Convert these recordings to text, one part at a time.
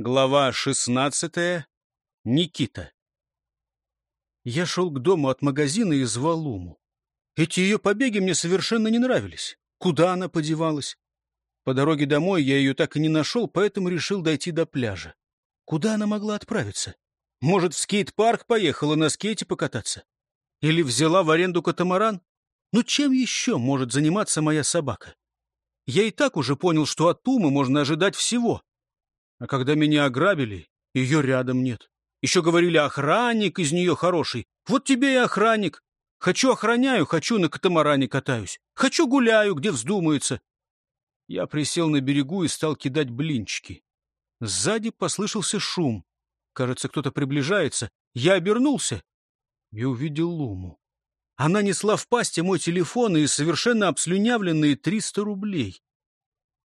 Глава шестнадцатая. Никита. Я шел к дому от магазина и звал Уму. Эти ее побеги мне совершенно не нравились. Куда она подевалась? По дороге домой я ее так и не нашел, поэтому решил дойти до пляжа. Куда она могла отправиться? Может, в скейт-парк поехала на скейте покататься? Или взяла в аренду катамаран? Ну, чем еще может заниматься моя собака? Я и так уже понял, что от Умы можно ожидать всего. А когда меня ограбили, ее рядом нет. Еще говорили, охранник из нее хороший. Вот тебе и охранник. Хочу охраняю, хочу на катамаране катаюсь. Хочу гуляю, где вздумается. Я присел на берегу и стал кидать блинчики. Сзади послышался шум. Кажется, кто-то приближается. Я обернулся и увидел Луму. Она несла в пасти мой телефон и совершенно обслюнявленные триста рублей.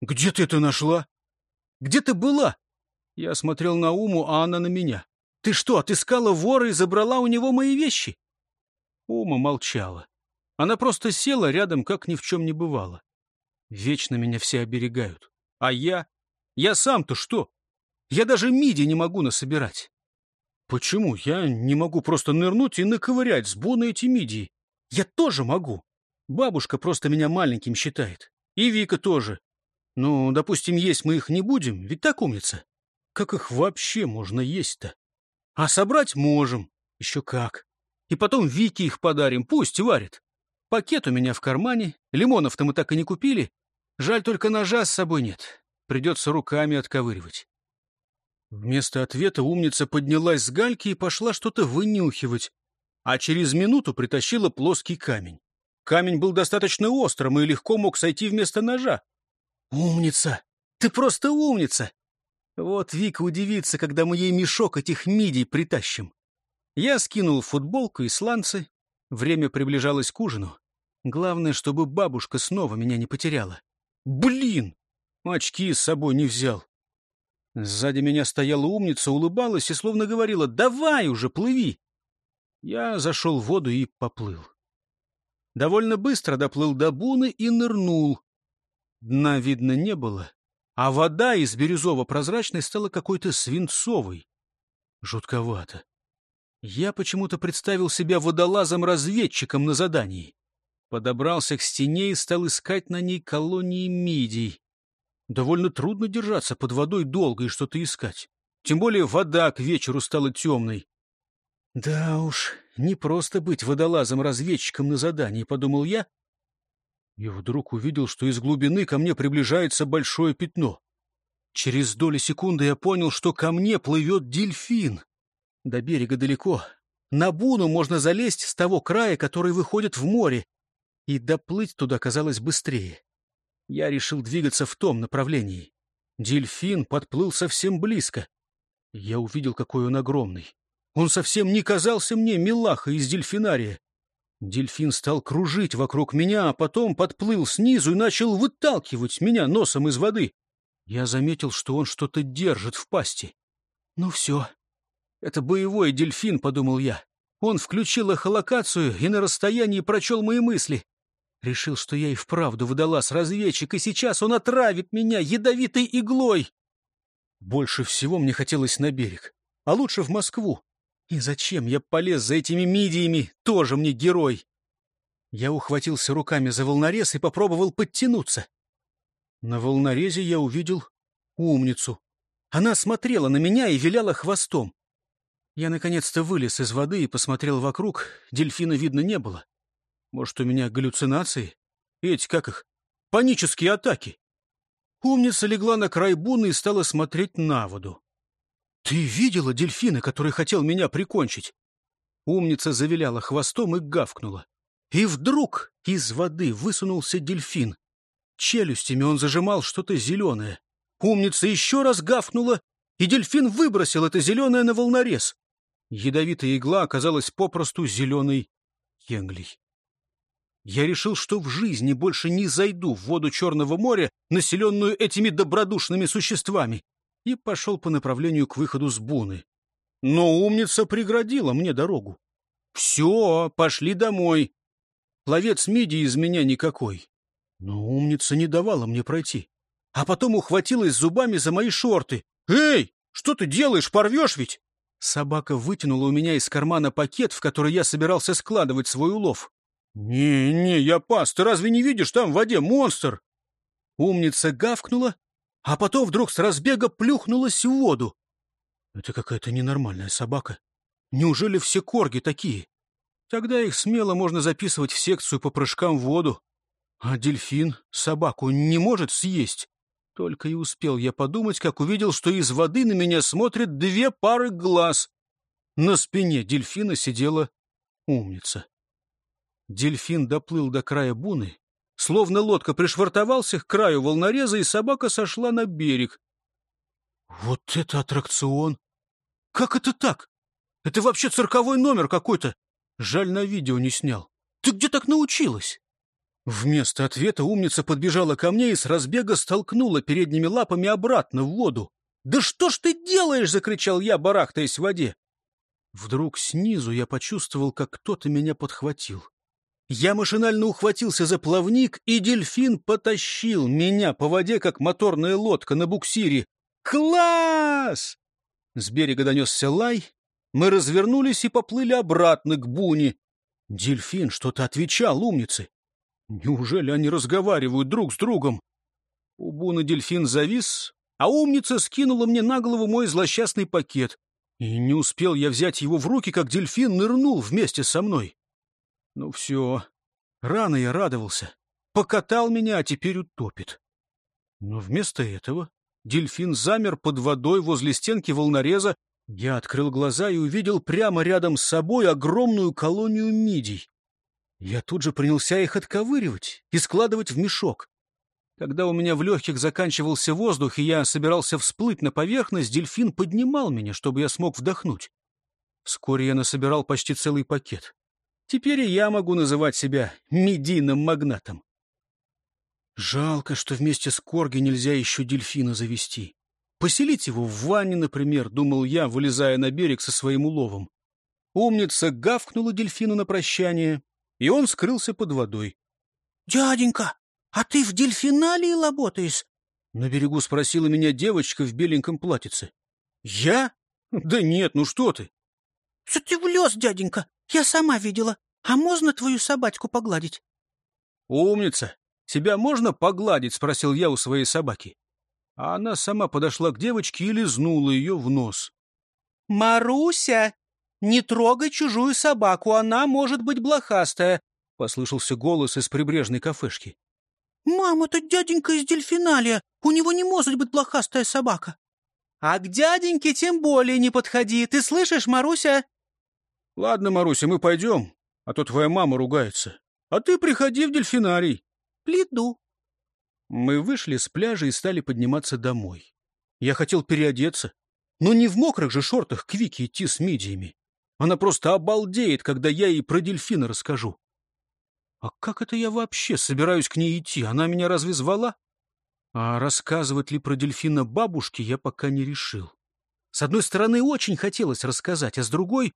«Где ты это нашла? Где ты была?» Я смотрел на Уму, а она на меня. «Ты что, отыскала вора и забрала у него мои вещи?» Ума молчала. Она просто села рядом, как ни в чем не бывало. Вечно меня все оберегают. А я? Я сам-то что? Я даже миди не могу насобирать. Почему я не могу просто нырнуть и наковырять с Бона эти мидии? Я тоже могу. Бабушка просто меня маленьким считает. И Вика тоже. Ну, допустим, есть мы их не будем, ведь так умница. Как их вообще можно есть-то? А собрать можем. Еще как. И потом Вике их подарим, пусть варит. Пакет у меня в кармане, лимонов-то мы так и не купили. Жаль, только ножа с собой нет. Придется руками отковыривать. Вместо ответа умница поднялась с гальки и пошла что-то вынюхивать, а через минуту притащила плоский камень. Камень был достаточно острым и легко мог сойти вместо ножа. «Умница! Ты просто умница! Вот Вика удивится, когда мы ей мешок этих мидий притащим. Я скинул футболку и сланцы. Время приближалось к ужину. Главное, чтобы бабушка снова меня не потеряла. Блин! Очки с собой не взял. Сзади меня стояла умница, улыбалась и словно говорила «Давай уже, плыви!» Я зашел в воду и поплыл. Довольно быстро доплыл до буны и нырнул. Дна видно не было, а вода из бирюзово-прозрачной стала какой-то свинцовой. Жутковато. Я почему-то представил себя водолазом-разведчиком на задании. Подобрался к стене и стал искать на ней колонии мидий. Довольно трудно держаться под водой долго и что-то искать. Тем более вода к вечеру стала темной. Да уж, не просто быть водолазом-разведчиком на задании, подумал я, и вдруг увидел, что из глубины ко мне приближается большое пятно. Через доли секунды я понял, что ко мне плывет дельфин. До берега далеко. На буну можно залезть с того края, который выходит в море, и доплыть туда казалось быстрее. Я решил двигаться в том направлении. Дельфин подплыл совсем близко. Я увидел, какой он огромный. Он совсем не казался мне милаха из дельфинария. Дельфин стал кружить вокруг меня, а потом подплыл снизу и начал выталкивать меня носом из воды. Я заметил, что он что-то держит в пасти. Ну все. Это боевой дельфин, подумал я. Он включил эхолокацию и на расстоянии прочел мои мысли. Решил, что я и вправду водолаз-разведчик, и сейчас он отравит меня ядовитой иглой. Больше всего мне хотелось на берег, а лучше в Москву. И зачем я полез за этими мидиями? Тоже мне герой. Я ухватился руками за волнорез и попробовал подтянуться. На волнорезе я увидел умницу. Она смотрела на меня и виляла хвостом. Я наконец-то вылез из воды и посмотрел вокруг. Дельфина видно не было. Может, у меня галлюцинации? Эти, как их? Панические атаки. Умница легла на край буны и стала смотреть на воду. «Ты видела дельфина, который хотел меня прикончить?» Умница завиляла хвостом и гавкнула. И вдруг из воды высунулся дельфин. Челюстями он зажимал что-то зеленое. Умница еще раз гавкнула, и дельфин выбросил это зеленое на волнорез. Ядовитая игла оказалась попросту зеленой кенглей. Я решил, что в жизни больше не зайду в воду Черного моря, населенную этими добродушными существами и пошел по направлению к выходу с буны. Но умница преградила мне дорогу. «Все, пошли домой. Пловец миди из меня никакой». Но умница не давала мне пройти. А потом ухватилась зубами за мои шорты. «Эй, Что ты делаешь, порвешь ведь?» Собака вытянула у меня из кармана пакет, в который я собирался складывать свой улов. «Не, не, я пас, ты разве не видишь, там в воде монстр?» Умница гавкнула, а потом вдруг с разбега плюхнулась в воду. Это какая-то ненормальная собака. Неужели все корги такие? Тогда их смело можно записывать в секцию по прыжкам в воду. А дельфин собаку не может съесть. Только и успел я подумать, как увидел, что из воды на меня смотрят две пары глаз. На спине дельфина сидела умница. Дельфин доплыл до края буны, словно лодка пришвартовался к краю волнореза, и собака сошла на берег. Вот это аттракцион! Как это так? Это вообще цирковой номер какой-то. Жаль, на видео не снял. Ты где так научилась? Вместо ответа умница подбежала ко мне и с разбега столкнула передними лапами обратно в воду. «Да что ж ты делаешь?» — закричал я, барахтаясь в воде. Вдруг снизу я почувствовал, как кто-то меня подхватил. Я машинально ухватился за плавник, и дельфин потащил меня по воде, как моторная лодка на буксире. «Класс!» С берега донесся лай. Мы развернулись и поплыли обратно к буне. Дельфин что-то отвечал умнице. Неужели они разговаривают друг с другом? У буны дельфин завис, а умница скинула мне на голову мой злосчастный пакет. И не успел я взять его в руки, как дельфин нырнул вместе со мной. Ну все, рано я радовался. Покатал меня, а теперь утопит. Но вместо этого дельфин замер под водой возле стенки волнореза. Я открыл глаза и увидел прямо рядом с собой огромную колонию мидий. Я тут же принялся их отковыривать и складывать в мешок. Когда у меня в легких заканчивался воздух, и я собирался всплыть на поверхность, дельфин поднимал меня, чтобы я смог вдохнуть. Вскоре я насобирал почти целый пакет. Теперь и я могу называть себя медийным магнатом. Жалко, что вместе с Корги нельзя еще дельфина завести. Поселить его в ванне, например, думал я, вылезая на берег со своим уловом. Умница гавкнула дельфину на прощание, и он скрылся под водой. — Дяденька, а ты в дельфиналии работаешь? — на берегу спросила меня девочка в беленьком платьице. — Я? Да нет, ну что ты? — Что ты влез, дяденька? Я сама видела. А можно твою собачку погладить? — Умница! Тебя можно погладить? — спросил я у своей собаки. А она сама подошла к девочке и лизнула ее в нос. — Маруся, не трогай чужую собаку, она может быть блохастая, — послышался голос из прибрежной кафешки. — Мама, это дяденька из дельфиналия, у него не может быть блохастая собака. — А к дяденьке тем более не подходи, ты слышишь, Маруся? — Ладно, Маруся, мы пойдем, а то твоя мама ругается. А ты приходи в дельфинарий. — Пледу. Мы вышли с пляжа и стали подниматься домой. Я хотел переодеться, но не в мокрых же шортах к Вике идти с мидиями. Она просто обалдеет, когда я ей про дельфина расскажу. А как это я вообще собираюсь к ней идти? Она меня разве звала? А рассказывать ли про дельфина бабушке я пока не решил. С одной стороны, очень хотелось рассказать, а с другой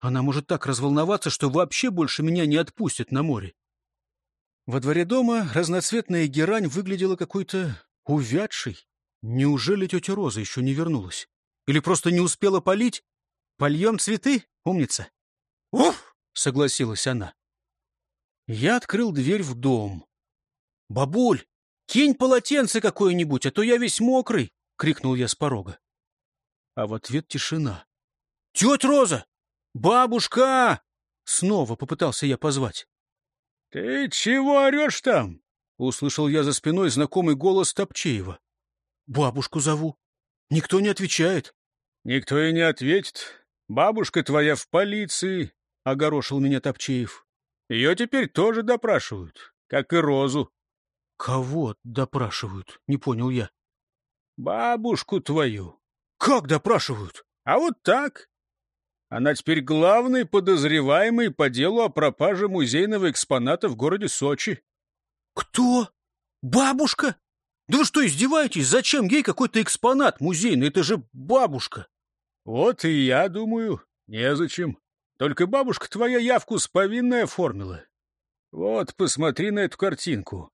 она может так разволноваться, что вообще больше меня не отпустит на море. Во дворе дома разноцветная герань выглядела какой-то увядшей. Неужели тетя Роза еще не вернулась? Или просто не успела полить? Польем цветы, умница? — Уф! — согласилась она. Я открыл дверь в дом. — Бабуль, кинь полотенце какое-нибудь, а то я весь мокрый! — крикнул я с порога. А в ответ тишина. — Тетя Роза! «Бабушка!» — снова попытался я позвать. «Ты чего орешь там?» — услышал я за спиной знакомый голос Топчеева. «Бабушку зову. Никто не отвечает». «Никто и не ответит. Бабушка твоя в полиции», — огорошил меня Топчеев. «Ее теперь тоже допрашивают, как и Розу». «Кого допрашивают?» — не понял я. «Бабушку твою». «Как допрашивают?» «А вот так. Она теперь главный подозреваемый по делу о пропаже музейного экспоната в городе Сочи. Кто? Бабушка? Да вы что, издеваетесь? Зачем ей какой-то экспонат музейный? Это же бабушка. Вот и я думаю, незачем. Только бабушка твоя явку с повинной оформила. Вот, посмотри на эту картинку.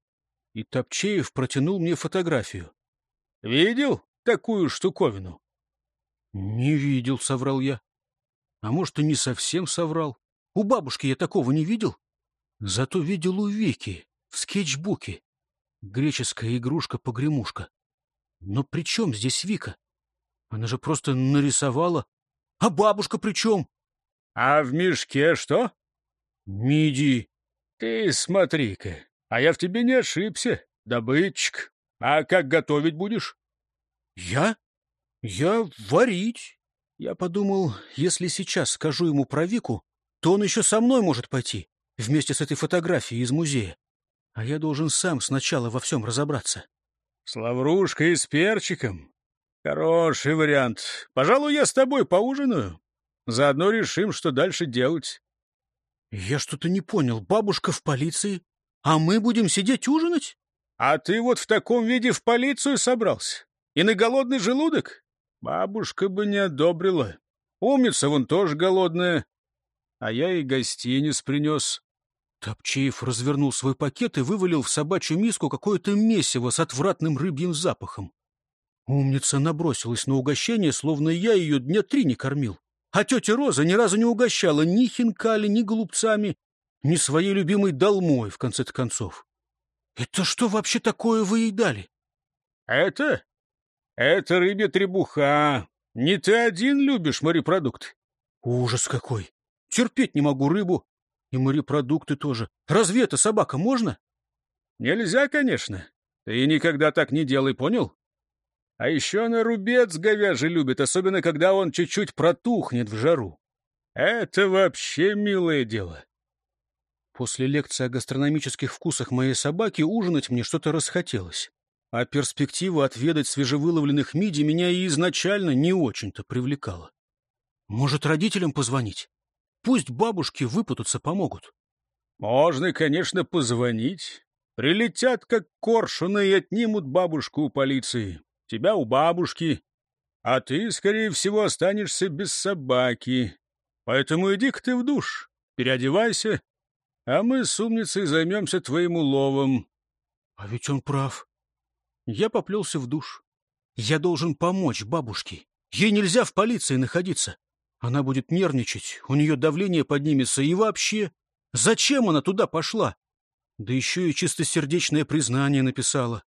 И Топчеев протянул мне фотографию. Видел такую штуковину? Не видел, соврал я. А может, и не совсем соврал. У бабушки я такого не видел. Зато видел у Вики в скетчбуке. Греческая игрушка-погремушка. Но при чем здесь Вика? Она же просто нарисовала. А бабушка при чем? — А в мешке что? — Миди. — Ты смотри-ка, а я в тебе не ошибся, добытчик. А как готовить будешь? — Я? Я варить. Я подумал, если сейчас скажу ему про Вику, то он еще со мной может пойти, вместе с этой фотографией из музея. А я должен сам сначала во всем разобраться. — С лаврушкой и с перчиком? Хороший вариант. Пожалуй, я с тобой поужинаю. Заодно решим, что дальше делать. Я что-то не понял. Бабушка в полиции, а мы будем сидеть ужинать? А ты вот в таком виде в полицию собрался? И на голодный желудок? Бабушка бы не одобрила. Умница вон тоже голодная. А я и гостиниц принес. Топчеев развернул свой пакет и вывалил в собачью миску какое-то месиво с отвратным рыбьим запахом. Умница набросилась на угощение, словно я ее дня три не кормил. А тетя Роза ни разу не угощала ни хинкали, ни голубцами, ни своей любимой долмой, в конце концов. Это что вообще такое вы ей дали? — Это? Это рыбья требуха. Не ты один любишь морепродукты. Ужас какой! Терпеть не могу рыбу. И морепродукты тоже. Разве это собака можно? Нельзя, конечно. Ты никогда так не делай, понял? А еще она рубец говяжий любит, особенно когда он чуть-чуть протухнет в жару. Это вообще милое дело. После лекции о гастрономических вкусах моей собаки ужинать мне что-то расхотелось. А перспектива отведать свежевыловленных миди меня и изначально не очень-то привлекала. Может, родителям позвонить? Пусть бабушки выпутаться помогут. Можно, конечно, позвонить. Прилетят, как коршуны, и отнимут бабушку у полиции тебя у бабушки, а ты, скорее всего, останешься без собаки. Поэтому иди-ка ты в душ, переодевайся, а мы с умницей займемся твоим уловом. А ведь он прав. Я поплелся в душ. Я должен помочь бабушке. Ей нельзя в полиции находиться. Она будет нервничать, у нее давление поднимется, и вообще... Зачем она туда пошла? Да еще и чистосердечное признание написала.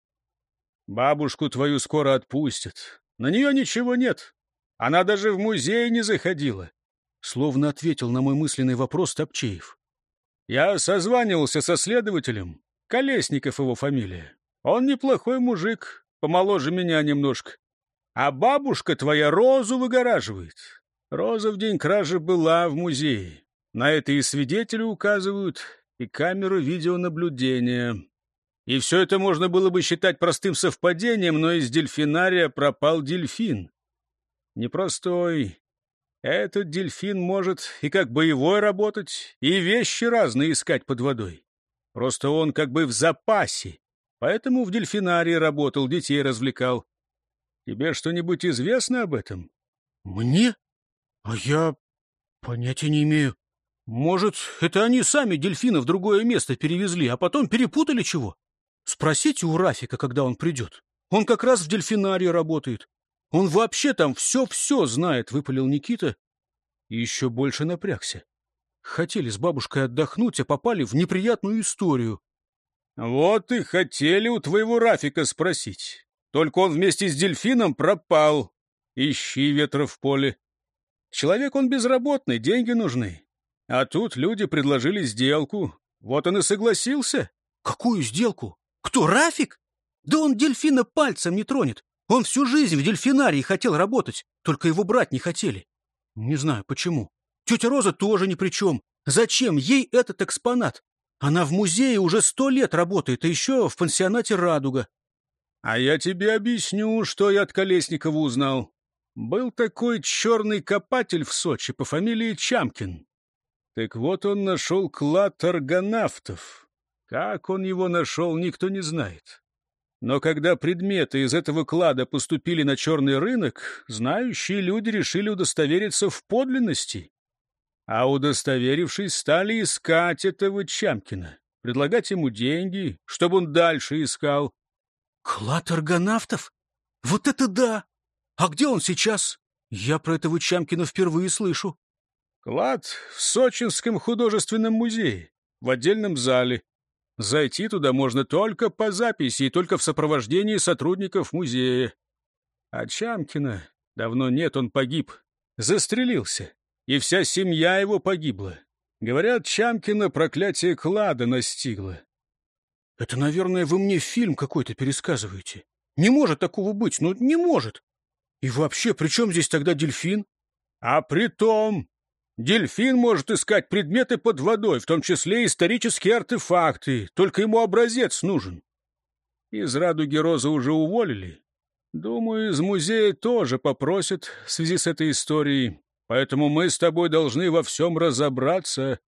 Бабушку твою скоро отпустят. На нее ничего нет. Она даже в музей не заходила. Словно ответил на мой мысленный вопрос Топчеев. Я созванивался со следователем. Колесников его фамилия. Он неплохой мужик, помоложе меня немножко. А бабушка твоя Розу выгораживает. Роза в день кражи была в музее. На это и свидетели указывают, и камеру видеонаблюдения. И все это можно было бы считать простым совпадением, но из дельфинария пропал дельфин. Непростой. Этот дельфин может и как боевой работать, и вещи разные искать под водой. Просто он как бы в запасе, поэтому в дельфинарии работал, детей развлекал. Тебе что-нибудь известно об этом? Мне? А я понятия не имею. Может, это они сами дельфина в другое место перевезли, а потом перепутали чего? Спросите у Рафика, когда он придет. Он как раз в дельфинарии работает. Он вообще там все-все знает, — выпалил Никита. И еще больше напрягся. Хотели с бабушкой отдохнуть, а попали в неприятную историю. Вот и хотели у твоего Рафика спросить. Только он вместе с дельфином пропал. Ищи ветра в поле. Человек он безработный, деньги нужны. А тут люди предложили сделку. Вот он и согласился. Какую сделку? Кто, Рафик? Да он дельфина пальцем не тронет. Он всю жизнь в дельфинарии хотел работать, только его брать не хотели. Не знаю, почему. Тетя Роза тоже ни при чем. Зачем ей этот экспонат? Она в музее уже сто лет работает, а еще в пансионате «Радуга». А я тебе объясню, что я от Колесникова узнал. Был такой черный копатель в Сочи по фамилии Чамкин. Так вот он нашел клад аргонавтов. Как он его нашел, никто не знает. Но когда предметы из этого клада поступили на черный рынок, знающие люди решили удостовериться в подлинности. А удостоверившись, стали искать этого Чамкина, предлагать ему деньги, чтобы он дальше искал. — Клад аргонавтов? Вот это да! А где он сейчас? Я про этого Чамкина впервые слышу. Клад в Сочинском художественном музее, в отдельном зале. Зайти туда можно только по записи и только в сопровождении сотрудников музея. А Чамкина давно нет, он погиб. Застрелился. И вся семья его погибла. Говорят, Чамкина проклятие клада настигло. Это, наверное, вы мне фильм какой-то пересказываете. Не может такого быть, ну не может. И вообще, при чем здесь тогда дельфин? А при том, дельфин может искать предметы под водой, в том числе исторические артефакты, только ему образец нужен. Из радуги Роза уже уволили. Думаю, из музея тоже попросят в связи с этой историей. Поэтому мы с тобой должны во всем разобраться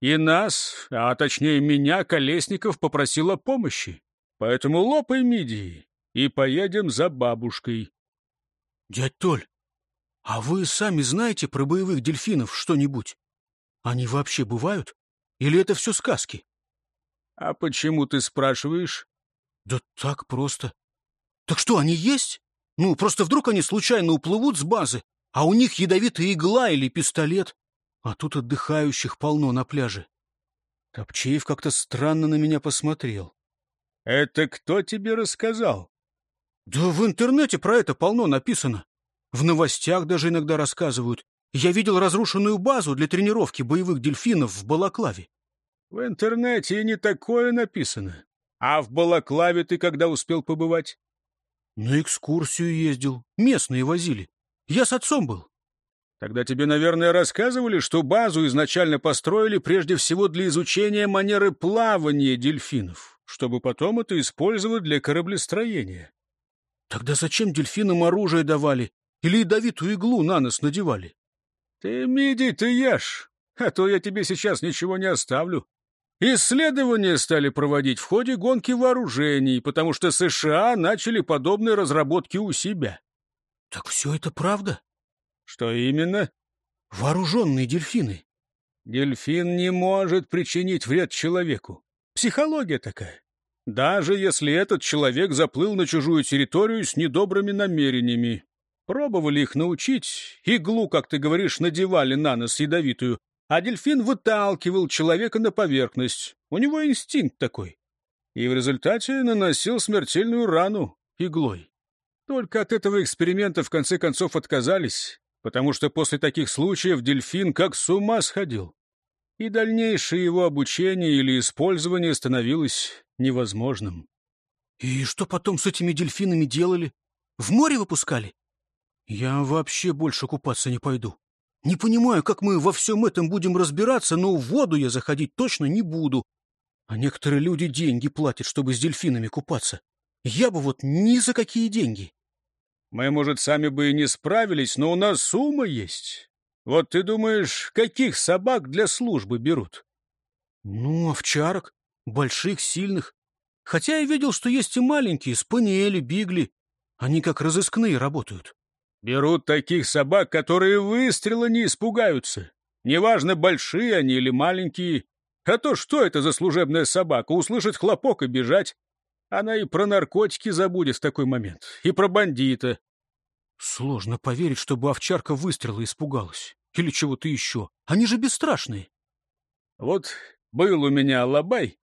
и нас, а точнее меня, Колесников, попросил о помощи. Поэтому лопай мидии и поедем за бабушкой. Дядь Толь, а вы сами знаете про боевых дельфинов что-нибудь? Они вообще бывают? Или это все сказки? А почему ты спрашиваешь? Да так просто. Так что, они есть? Ну, просто вдруг они случайно уплывут с базы, а у них ядовитая игла или пистолет? А тут отдыхающих полно на пляже. Копчеев как-то странно на меня посмотрел. — Это кто тебе рассказал? — Да в интернете про это полно написано. В новостях даже иногда рассказывают. Я видел разрушенную базу для тренировки боевых дельфинов в Балаклаве. — В интернете и не такое написано. А в Балаклаве ты когда успел побывать? — На экскурсию ездил. Местные возили. Я с отцом был. Тогда тебе, наверное, рассказывали, что базу изначально построили прежде всего для изучения манеры плавания дельфинов, чтобы потом это использовать для кораблестроения. Тогда зачем дельфинам оружие давали или ядовитую иглу на нос надевали? Ты, миди, ты ешь, а то я тебе сейчас ничего не оставлю. Исследования стали проводить в ходе гонки вооружений, потому что США начали подобные разработки у себя. Так все это правда? Что именно? Вооруженные дельфины. Дельфин не может причинить вред человеку. Психология такая. Даже если этот человек заплыл на чужую территорию с недобрыми намерениями. Пробовали их научить, иглу, как ты говоришь, надевали на нос ядовитую, а дельфин выталкивал человека на поверхность. У него инстинкт такой. И в результате наносил смертельную рану иглой. Только от этого эксперимента в конце концов отказались, потому что после таких случаев дельфин как с ума сходил, и дальнейшее его обучение или использование становилось невозможным. И что потом с этими дельфинами делали? В море выпускали? Я вообще больше купаться не пойду. Не понимаю, как мы во всем этом будем разбираться, но в воду я заходить точно не буду. А некоторые люди деньги платят, чтобы с дельфинами купаться. Я бы вот ни за какие деньги. Мы, может, сами бы и не справились, но у нас сумма есть. Вот ты думаешь, каких собак для службы берут? Ну, овчарок, больших, сильных. Хотя я видел, что есть и маленькие, спаниели, бигли. Они как разыскные работают. Берут таких собак, которые выстрела не испугаются. Неважно, большие они или маленькие. А то что это за служебная собака? Услышать хлопок и бежать. Она и про наркотики забудет в такой момент, и про бандита. Сложно поверить, чтобы овчарка выстрела испугалась. Или чего-то еще. Они же бесстрашные. Вот был у меня Алабай.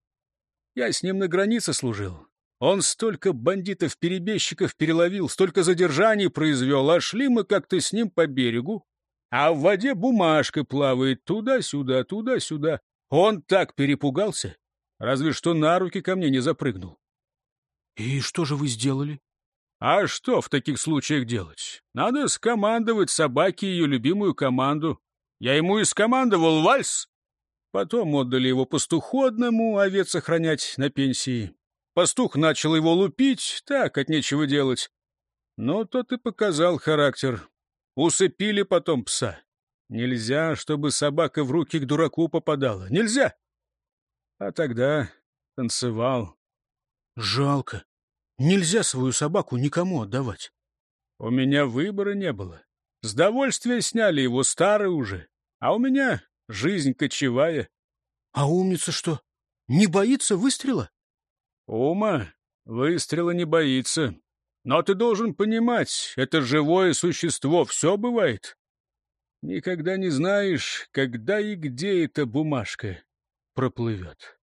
Я с ним на границе служил. Он столько бандитов-перебежчиков переловил, столько задержаний произвел, а шли мы как-то с ним по берегу. А в воде бумажка плавает туда-сюда, туда-сюда. Он так перепугался, разве что на руки ко мне не запрыгнул. «И что же вы сделали?» «А что в таких случаях делать? Надо скомандовать собаке ее любимую команду. Я ему и скомандовал вальс. Потом отдали его пастуху одному овец охранять на пенсии. Пастух начал его лупить, так, от нечего делать. Но тот и показал характер. Усыпили потом пса. Нельзя, чтобы собака в руки к дураку попадала. Нельзя. А тогда танцевал. Жалко. Нельзя свою собаку никому отдавать. У меня выбора не было. С довольствия сняли его, старый уже. А у меня жизнь кочевая. А умница что, не боится выстрела? Ума выстрела не боится. Но ты должен понимать, это живое существо, все бывает. Никогда не знаешь, когда и где эта бумажка проплывет.